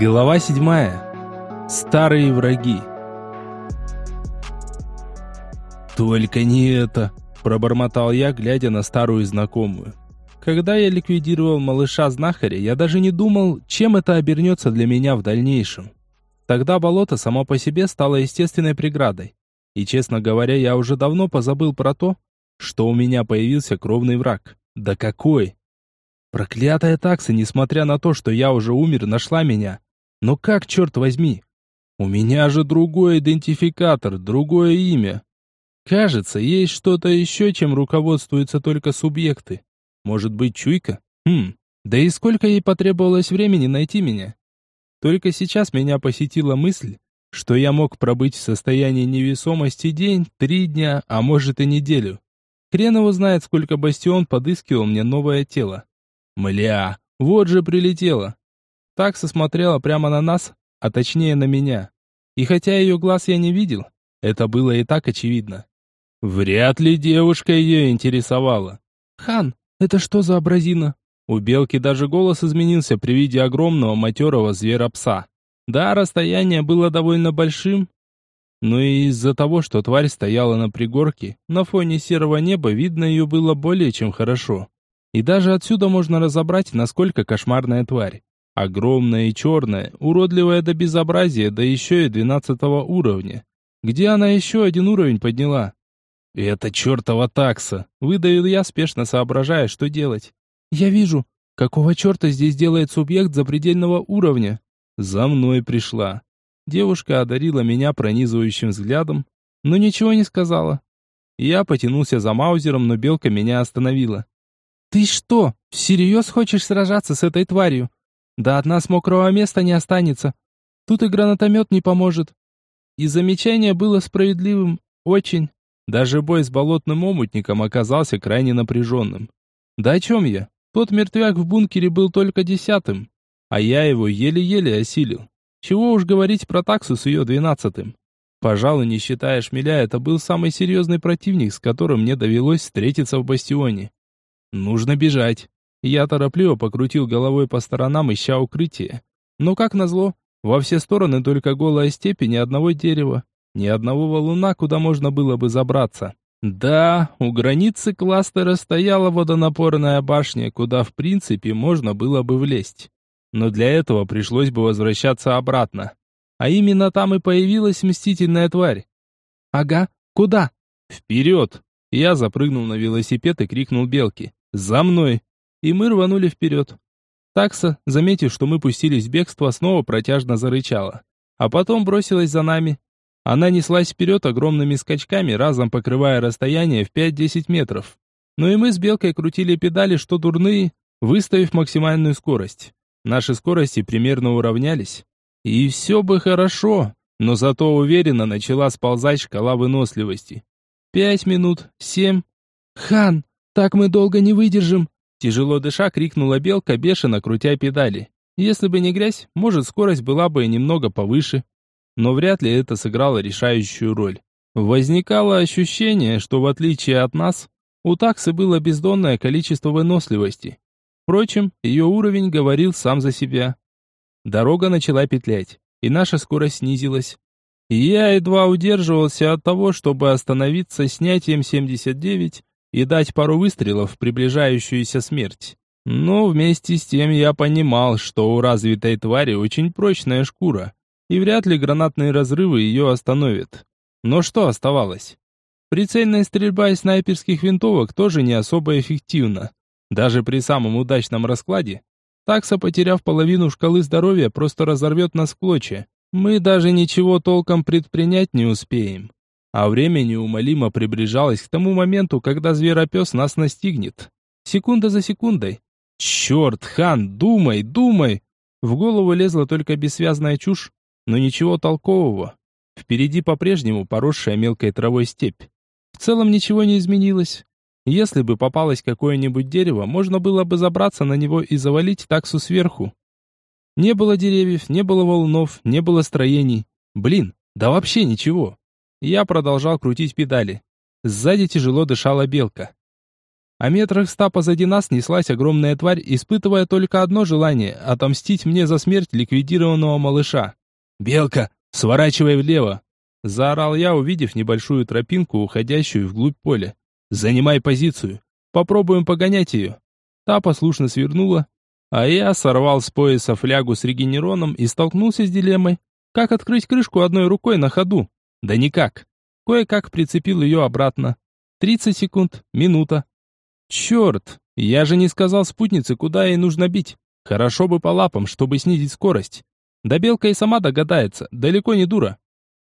Глава седьмая. Старые враги. «Только не это!» – пробормотал я, глядя на старую знакомую. Когда я ликвидировал малыша-знахаря, я даже не думал, чем это обернется для меня в дальнейшем. Тогда болото само по себе стало естественной преградой. И, честно говоря, я уже давно позабыл про то, что у меня появился кровный враг. Да какой! Проклятая такса, несмотря на то, что я уже умер, нашла меня. Но как, черт возьми? У меня же другой идентификатор, другое имя. Кажется, есть что-то еще, чем руководствуются только субъекты. Может быть, чуйка? Хм, да и сколько ей потребовалось времени найти меня? Только сейчас меня посетила мысль, что я мог пробыть в состоянии невесомости день, три дня, а может и неделю. Хрен его знает, сколько бастион подыскивал мне новое тело. Мля, вот же прилетело. Такса смотрела прямо на нас, а точнее на меня. И хотя ее глаз я не видел, это было и так очевидно. Вряд ли девушка ее интересовала. «Хан, это что за образина?» У белки даже голос изменился при виде огромного матерого зверопса. Да, расстояние было довольно большим, но и из-за того, что тварь стояла на пригорке, на фоне серого неба видно ее было более чем хорошо. И даже отсюда можно разобрать, насколько кошмарная тварь. Огромная и черная, уродливая до безобразия, да еще и двенадцатого уровня. Где она еще один уровень подняла? Это чертова такса. Выдавил я, спешно соображая, что делать. Я вижу, какого черта здесь делает субъект запредельного уровня. За мной пришла. Девушка одарила меня пронизывающим взглядом, но ничего не сказала. Я потянулся за маузером, но белка меня остановила. «Ты что, всерьез хочешь сражаться с этой тварью? Да от нас мокрого места не останется. Тут и гранатомет не поможет». И замечание было справедливым, очень. Даже бой с болотным омутником оказался крайне напряженным. Да о чем я? Тот мертвяк в бункере был только десятым, а я его еле-еле осилил. Чего уж говорить про таксу с ее двенадцатым. Пожалуй, не считая шмеля, это был самый серьезный противник, с которым мне довелось встретиться в бастионе. Нужно бежать. Я торопливо покрутил головой по сторонам, ища укрытие. Но, как назло, во все стороны только голая степь и ни одного дерева, ни одного валуна, куда можно было бы забраться. Да, у границы кластера стояла водонапорная башня, куда в принципе можно было бы влезть. Но для этого пришлось бы возвращаться обратно. А именно там и появилась мстительная тварь. «Ага, куда?» «Вперед!» Я запрыгнул на велосипед и крикнул Белке. «За мной!» И мы рванули вперед. Такса, заметив, что мы пустились в бегство, снова протяжно зарычала. А потом бросилась за нами. Она неслась вперед огромными скачками, разом покрывая расстояние в 5-10 метров. Но и мы с Белкой крутили педали, что дурные, выставив максимальную скорость. Наши скорости примерно уравнялись. И все бы хорошо, но зато уверенно начала сползать шкала выносливости. Пять минут, семь. «Хан, так мы долго не выдержим!» Тяжело дыша, крикнула белка, бешено крутя педали. Если бы не грязь, может, скорость была бы немного повыше. Но вряд ли это сыграло решающую роль. Возникало ощущение, что в отличие от нас, у таксы было бездонное количество выносливости. Впрочем, ее уровень говорил сам за себя. Дорога начала петлять, и наша скорость снизилась. И я едва удерживался от того, чтобы остановиться снятием 79 и дать пару выстрелов в приближающуюся смерть. Но вместе с тем я понимал, что у развитой твари очень прочная шкура, и вряд ли гранатные разрывы ее остановят. Но что оставалось? Прицельная стрельба из снайперских винтовок тоже не особо эффективна. Даже при самом удачном раскладе, такса, потеряв половину шкалы здоровья, просто разорвет нас в клочья. Мы даже ничего толком предпринять не успеем а время неумолимо приближалось к тому моменту, когда зверопес нас настигнет. Секунда за секундой. «Черт, хан, думай, думай!» В голову лезла только бессвязная чушь, но ничего толкового. Впереди по-прежнему поросшая мелкой травой степь. В целом ничего не изменилось. Если бы попалось какое-нибудь дерево, можно было бы забраться на него и завалить таксу сверху. Не было деревьев, не было волнов, не было строений. Блин, да вообще ничего. Я продолжал крутить педали. Сзади тяжело дышала белка. А метрах ста позади нас неслась огромная тварь, испытывая только одно желание — отомстить мне за смерть ликвидированного малыша. «Белка, сворачивай влево!» — заорал я, увидев небольшую тропинку, уходящую вглубь поля. «Занимай позицию. Попробуем погонять ее». Та послушно свернула, а я сорвал с пояса флягу с регенероном и столкнулся с дилеммой. Как открыть крышку одной рукой на ходу? Да никак. Кое-как прицепил ее обратно. Тридцать секунд, минута. Черт, я же не сказал спутнице, куда ей нужно бить. Хорошо бы по лапам, чтобы снизить скорость. Да белка и сама догадается, далеко не дура.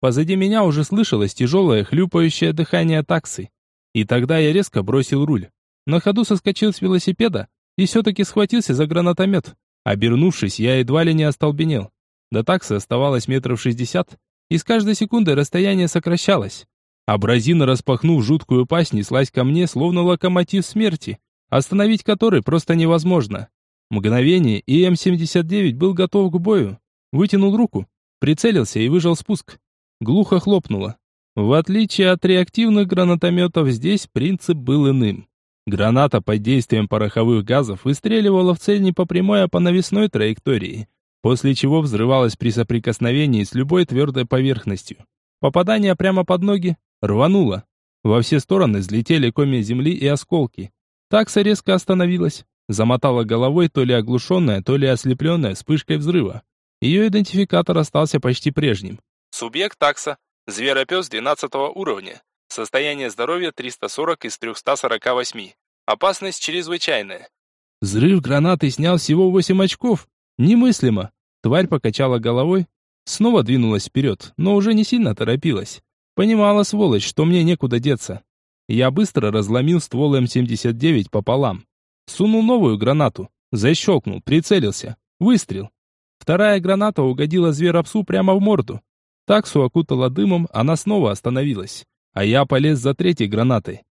Позади меня уже слышалось тяжелое хлюпающее дыхание таксы. И тогда я резко бросил руль. На ходу соскочил с велосипеда и все-таки схватился за гранатомет. Обернувшись, я едва ли не остолбенел. До таксы оставалось метров шестьдесят, и с каждой секундой расстояние сокращалось. Абразина, распахнув жуткую пасть, неслась ко мне, словно локомотив смерти, остановить который просто невозможно. Мгновение, и М-79 был готов к бою. Вытянул руку, прицелился и выжал спуск. Глухо хлопнуло. В отличие от реактивных гранатометов, здесь принцип был иным. Граната под действием пороховых газов выстреливала в цель не по прямой, а по навесной траектории, после чего взрывалась при соприкосновении с любой твердой поверхностью. Попадание прямо под ноги рвануло. Во все стороны взлетели комья земли и осколки. Такса резко остановилась, замотала головой то ли оглушенная, то ли ослепленная вспышкой взрыва. Ее идентификатор остался почти прежним. Субъект такса, зверопес 12 уровня, Состояние здоровья 340 из 348. Опасность чрезвычайная. Взрыв гранаты снял всего 8 очков. Немыслимо. Тварь покачала головой, снова двинулась вперед, но уже не сильно торопилась. Понимала, сволочь, что мне некуда деться. Я быстро разломил ствол М79 пополам. Сунул новую гранату. Защелкнул, прицелился. Выстрел. Вторая граната угодила зверопсу прямо в морду. Таксу окутала дымом, она снова остановилась а я полез за третьей гранатой.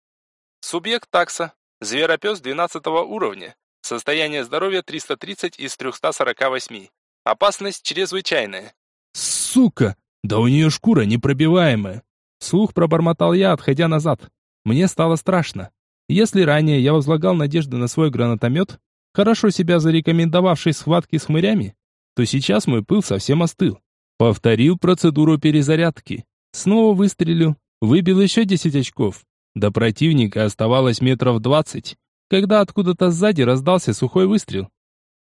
Субъект такса. Зверопес 12 уровня. Состояние здоровья 330 из 348. Опасность чрезвычайная. Сука! Да у нее шкура непробиваемая. Слух пробормотал я, отходя назад. Мне стало страшно. Если ранее я возлагал надежды на свой гранатомет, хорошо себя зарекомендовавший в схватке с хмырями, то сейчас мой пыл совсем остыл. Повторил процедуру перезарядки. Снова выстрелил, Выбил еще 10 очков. До противника оставалось метров 20, когда откуда-то сзади раздался сухой выстрел.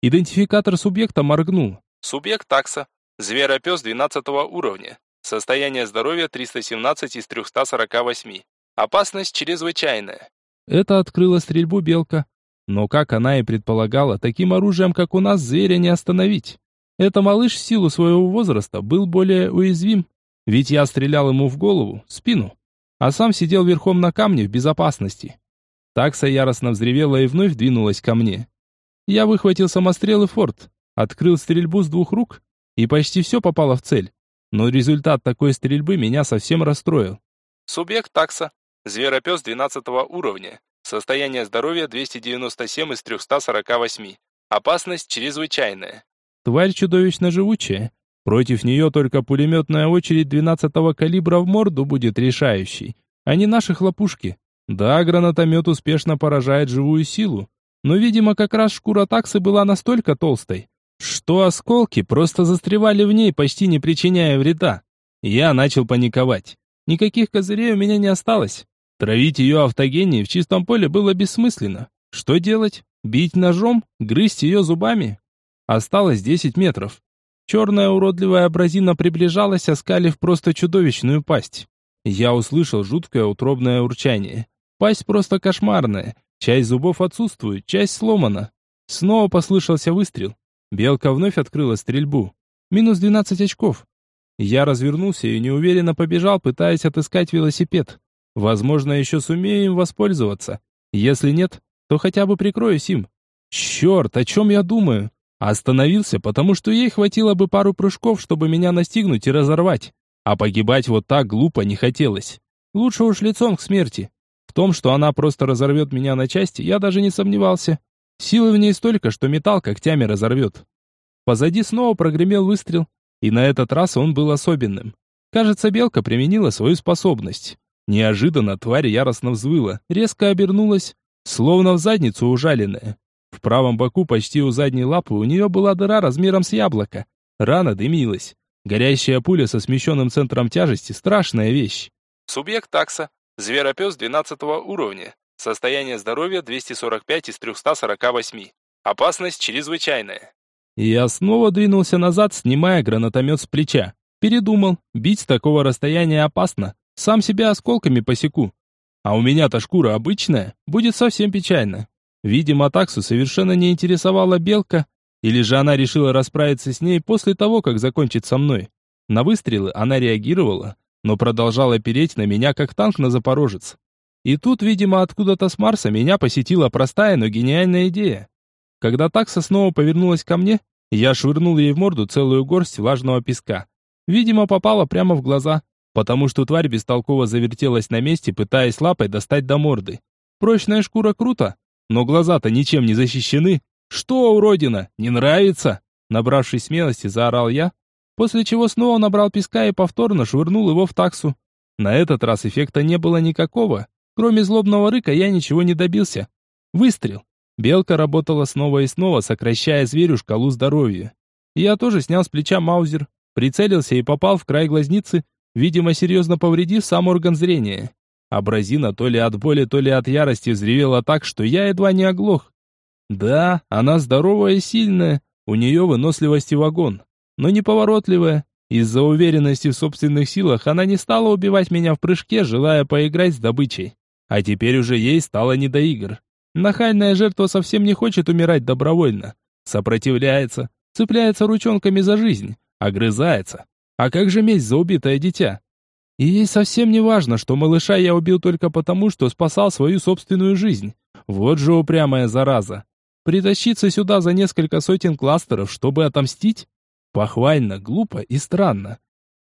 Идентификатор субъекта моргнул. Субъект такса. Зверопес 12 уровня. Состояние здоровья 317 из 348. Опасность чрезвычайная. Это открыла стрельбу белка. Но, как она и предполагала, таким оружием, как у нас, зверя не остановить. Это малыш в силу своего возраста был более уязвим. Ведь я стрелял ему в голову, спину, а сам сидел верхом на камне в безопасности. Такса яростно взревела и вновь двинулась ко мне. Я выхватил самострел и форт, открыл стрельбу с двух рук, и почти все попало в цель. Но результат такой стрельбы меня совсем расстроил. Субъект такса. Зверопес 12 уровня. Состояние здоровья 297 из 348. Опасность чрезвычайная. Тварь чудовищно живучая, Против нее только пулеметная очередь 12-го калибра в морду будет решающей, а не наши хлопушки. Да, гранатомет успешно поражает живую силу, но, видимо, как раз шкура таксы была настолько толстой, что осколки просто застревали в ней, почти не причиняя вреда. Я начал паниковать. Никаких козырей у меня не осталось. Травить ее автогенией в чистом поле было бессмысленно. Что делать? Бить ножом? Грызть ее зубами? Осталось 10 метров. Черная уродливая абразина приближалась, оскалив просто чудовищную пасть. Я услышал жуткое утробное урчание. Пасть просто кошмарная. Часть зубов отсутствует, часть сломана. Снова послышался выстрел. Белка вновь открыла стрельбу. Минус 12 очков. Я развернулся и неуверенно побежал, пытаясь отыскать велосипед. Возможно, еще сумею им воспользоваться. Если нет, то хотя бы прикроюсь им. Черт, о чем я думаю? Остановился, потому что ей хватило бы пару прыжков, чтобы меня настигнуть и разорвать. А погибать вот так глупо не хотелось. Лучше уж лицом к смерти. В том, что она просто разорвет меня на части, я даже не сомневался. Силы в ней столько, что металл когтями разорвет. Позади снова прогремел выстрел, и на этот раз он был особенным. Кажется, белка применила свою способность. Неожиданно тварь яростно взвыла, резко обернулась, словно в задницу ужаленная. В правом боку, почти у задней лапы, у нее была дыра размером с яблоко. Рана дымилась. Горящая пуля со смещенным центром тяжести – страшная вещь. Субъект такса. Зверопес 12 уровня. Состояние здоровья 245 из 348. Опасность чрезвычайная. Я снова двинулся назад, снимая гранатомет с плеча. Передумал. Бить с такого расстояния опасно. Сам себя осколками посеку. А у меня-то шкура обычная. Будет совсем печально. Видимо, таксу совершенно не интересовала белка, или же она решила расправиться с ней после того, как закончит со мной. На выстрелы она реагировала, но продолжала переть на меня, как танк на запорожец. И тут, видимо, откуда-то с Марса меня посетила простая, но гениальная идея. Когда такса снова повернулась ко мне, я швырнул ей в морду целую горсть влажного песка. Видимо, попала прямо в глаза, потому что тварь бестолково завертелась на месте, пытаясь лапой достать до морды. Прочная шкура круто, но глаза-то ничем не защищены. «Что, уродина, не нравится?» Набравшись смелости, заорал я, после чего снова набрал песка и повторно швырнул его в таксу. На этот раз эффекта не было никакого. Кроме злобного рыка я ничего не добился. Выстрел. Белка работала снова и снова, сокращая зверю шкалу здоровья. Я тоже снял с плеча маузер, прицелился и попал в край глазницы, видимо, серьезно повредив сам орган зрения. Абразина то ли от боли, то ли от ярости взревела так, что я едва не оглох. Да, она здоровая и сильная, у нее выносливость и вагон, но неповоротливая. Из-за уверенности в собственных силах она не стала убивать меня в прыжке, желая поиграть с добычей. А теперь уже ей стало не до игр. Нахальная жертва совсем не хочет умирать добровольно. Сопротивляется, цепляется ручонками за жизнь, огрызается. А как же месть за убитое дитя? И ей совсем не важно, что малыша я убил только потому, что спасал свою собственную жизнь. Вот же упрямая зараза. Притащиться сюда за несколько сотен кластеров, чтобы отомстить? Похвально, глупо и странно.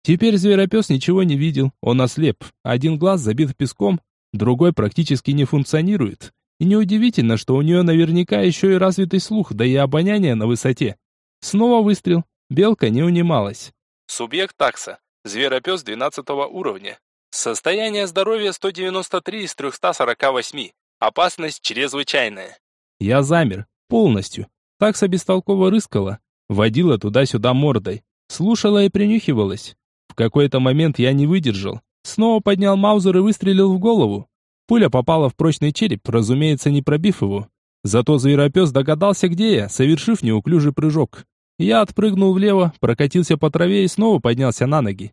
Теперь зверопес ничего не видел, он ослеп. Один глаз забит песком, другой практически не функционирует. И неудивительно, что у нее наверняка еще и развитый слух, да и обоняние на высоте. Снова выстрел. Белка не унималась. Субъект такса. Зверопес 12 уровня. Состояние здоровья 193 из 348. Опасность чрезвычайная. Я замер. Полностью. Такса бестолково рыскала. Водила туда-сюда мордой. Слушала и принюхивалась. В какой-то момент я не выдержал. Снова поднял маузер и выстрелил в голову. Пуля попала в прочный череп, разумеется, не пробив его. Зато зверопес догадался, где я, совершив неуклюжий прыжок. Я отпрыгнул влево, прокатился по траве и снова поднялся на ноги.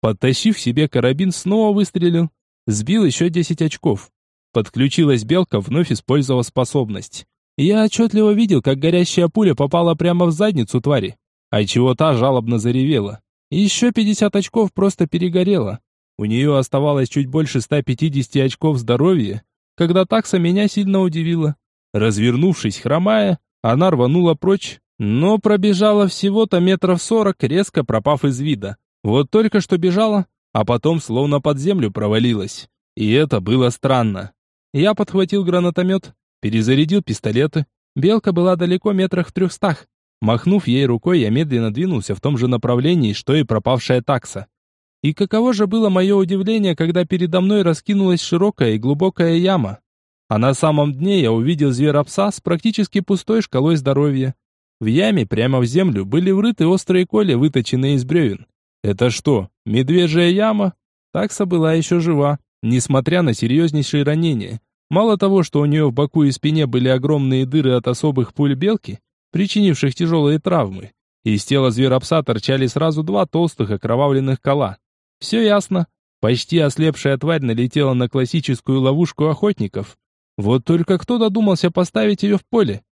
Подтащив себе карабин, снова выстрелил. Сбил еще 10 очков. Подключилась белка, вновь использовав способность. Я отчетливо видел, как горящая пуля попала прямо в задницу твари, а чего та жалобно заревела. Еще 50 очков просто перегорело. У нее оставалось чуть больше 150 очков здоровья, когда такса меня сильно удивила. Развернувшись, хромая, она рванула прочь, но пробежала всего-то метров сорок, резко пропав из вида. Вот только что бежала, а потом словно под землю провалилась. И это было странно. Я подхватил гранатомет, перезарядил пистолеты. Белка была далеко метрах в трехстах. Махнув ей рукой, я медленно двинулся в том же направлении, что и пропавшая такса. И каково же было мое удивление, когда передо мной раскинулась широкая и глубокая яма. А на самом дне я увидел зверопса с практически пустой шкалой здоровья. В яме прямо в землю были врыты острые коли, выточенные из бревен. Это что, медвежья яма? Такса была еще жива, несмотря на серьезнейшие ранения. Мало того, что у нее в боку и спине были огромные дыры от особых пуль белки, причинивших тяжелые травмы, из тела зверопса торчали сразу два толстых окровавленных кола. Все ясно. Почти ослепшая тварь налетела на классическую ловушку охотников. Вот только кто додумался поставить ее в поле?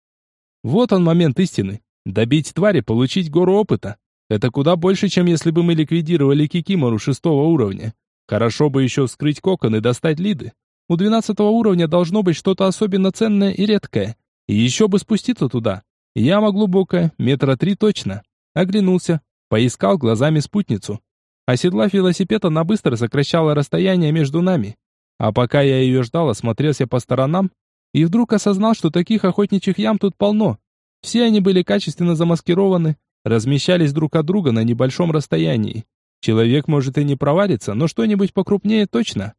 Вот он момент истины. Добить твари, получить гору опыта. Это куда больше, чем если бы мы ликвидировали Кикимору шестого уровня. Хорошо бы еще вскрыть кокон и достать лиды. У двенадцатого уровня должно быть что-то особенно ценное и редкое. И еще бы спуститься туда. Яма глубокая, метра три точно. Оглянулся, поискал глазами спутницу. Оседлав велосипед, она быстро сокращала расстояние между нами. А пока я ее ждал, осмотрелся по сторонам и вдруг осознал, что таких охотничьих ям тут полно. Все они были качественно замаскированы, размещались друг от друга на небольшом расстоянии. Человек может и не провалиться, но что-нибудь покрупнее точно.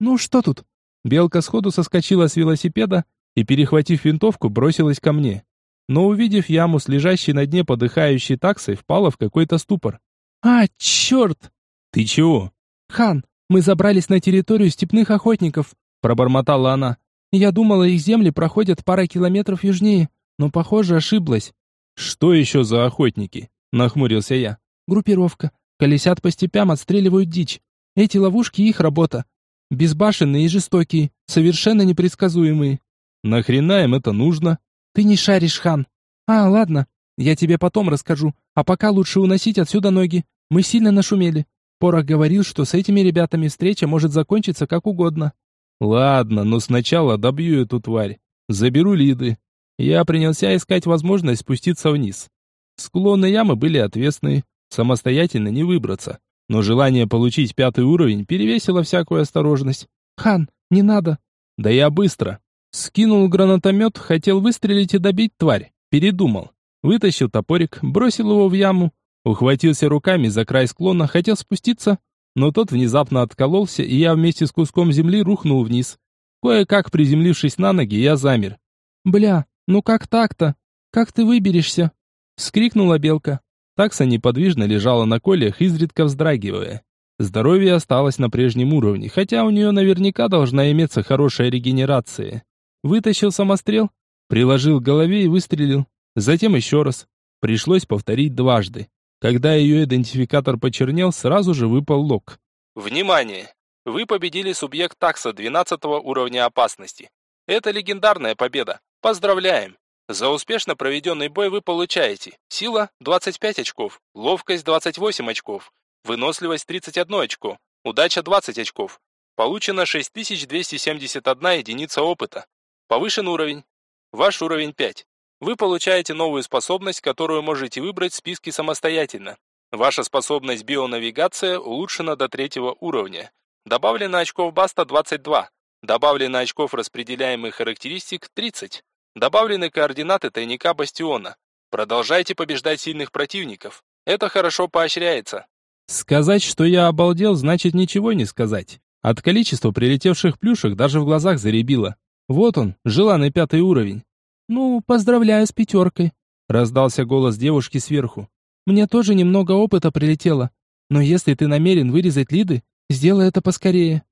«Ну что тут?» Белка сходу соскочила с велосипеда и, перехватив винтовку, бросилась ко мне. Но увидев яму с лежащей на дне подыхающей таксой, впала в какой-то ступор. «А, черт!» «Ты чего?» «Хан, мы забрались на территорию степных охотников», пробормотала она. «Я думала, их земли проходят пара километров южнее, но, похоже, ошиблась». «Что еще за охотники?» нахмурился я. «Группировка. Колесят по степям, отстреливают дичь. Эти ловушки их работа. Безбашенные и жестокие, совершенно непредсказуемые. Нахрена им это нужно? Ты не шаришь, хан. А, ладно, я тебе потом расскажу. А пока лучше уносить отсюда ноги. Мы сильно нашумели. Порох говорил, что с этими ребятами встреча может закончиться как угодно. Ладно, но сначала добью эту тварь. Заберу лиды. Я принялся искать возможность спуститься вниз. Склоны ямы были отвесные, самостоятельно не выбраться. Но желание получить пятый уровень перевесило всякую осторожность. «Хан, не надо!» «Да я быстро!» Скинул гранатомет, хотел выстрелить и добить тварь. Передумал. Вытащил топорик, бросил его в яму, ухватился руками за край склона, хотел спуститься, но тот внезапно откололся, и я вместе с куском земли рухнул вниз. Кое-как приземлившись на ноги, я замер. «Бля, ну как так-то? Как ты выберешься?» Вскрикнула белка. Такса неподвижно лежала на колях, изредка вздрагивая. Здоровье осталось на прежнем уровне, хотя у нее наверняка должна иметься хорошая регенерация. Вытащил самострел, приложил к голове и выстрелил. Затем еще раз. Пришлось повторить дважды. Когда ее идентификатор почернел, сразу же выпал лог. Внимание! Вы победили субъект такса 12 уровня опасности. Это легендарная победа. Поздравляем! За успешно проведенный бой вы получаете сила 25 очков, ловкость 28 очков, выносливость 31 очко, удача 20 очков. Получено 6271 единица опыта. Повышен уровень. Ваш уровень 5. Вы получаете новую способность, которую можете выбрать в списке самостоятельно. Ваша способность бионавигация улучшена до третьего уровня. Добавлено очков Баста 22. Добавлено очков распределяемых характеристик 30. Добавлены координаты тайника Бастиона. Продолжайте побеждать сильных противников. Это хорошо поощряется. Сказать, что я обалдел, значит ничего не сказать. От количества прилетевших плюшек даже в глазах заребило. Вот он, желанный пятый уровень. «Ну, поздравляю с пятеркой», — раздался голос девушки сверху. «Мне тоже немного опыта прилетело. Но если ты намерен вырезать лиды, сделай это поскорее».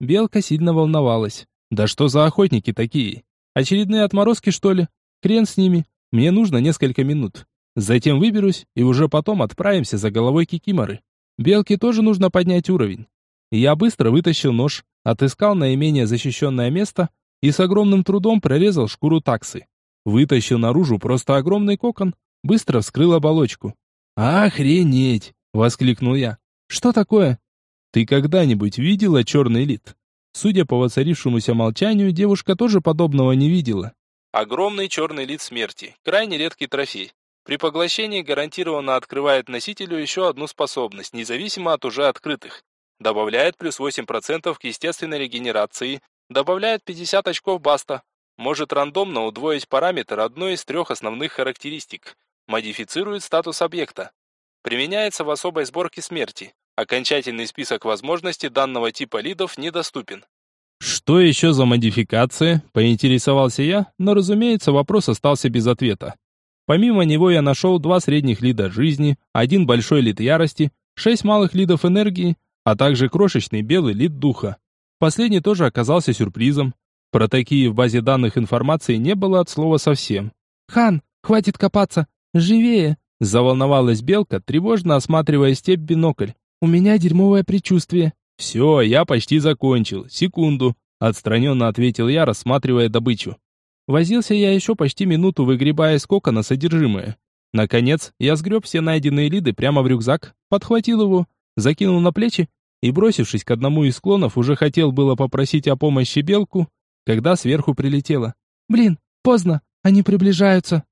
Белка сильно волновалась. «Да что за охотники такие? Очередные отморозки, что ли? Хрен с ними. Мне нужно несколько минут. Затем выберусь, и уже потом отправимся за головой Кикиморы. Белке тоже нужно поднять уровень. Я быстро вытащил нож, отыскал наименее защищенное место и с огромным трудом прорезал шкуру таксы. Вытащил наружу просто огромный кокон, быстро вскрыл оболочку. «Охренеть!» — воскликнул я. «Что такое?» «Ты когда-нибудь видела черный лид?» Судя по воцарившемуся молчанию, девушка тоже подобного не видела. Огромный черный лид смерти. Крайне редкий трофей. При поглощении гарантированно открывает носителю еще одну способность, независимо от уже открытых. Добавляет плюс 8% к естественной регенерации. Добавляет 50 очков баста. Может рандомно удвоить параметр одной из трех основных характеристик. Модифицирует статус объекта. Применяется в особой сборке смерти. Окончательный список возможностей данного типа лидов недоступен. Что еще за модификация? Поинтересовался я, но, разумеется, вопрос остался без ответа. Помимо него я нашел два средних лида жизни, один большой лид ярости, шесть малых лидов энергии, а также крошечный белый лид духа. Последний тоже оказался сюрпризом. Про такие в базе данных информации не было от слова совсем. «Хан, хватит копаться! Живее!» Заволновалась белка, тревожно осматривая степь бинокль. У меня дерьмовое предчувствие. Все, я почти закончил. Секунду. Отстраненно ответил я, рассматривая добычу. Возился я еще почти минуту, выгребая из кокона содержимое. Наконец, я сгреб все найденные лиды прямо в рюкзак, подхватил его, закинул на плечи и, бросившись к одному из склонов, уже хотел было попросить о помощи белку, когда сверху прилетело. «Блин, поздно, они приближаются».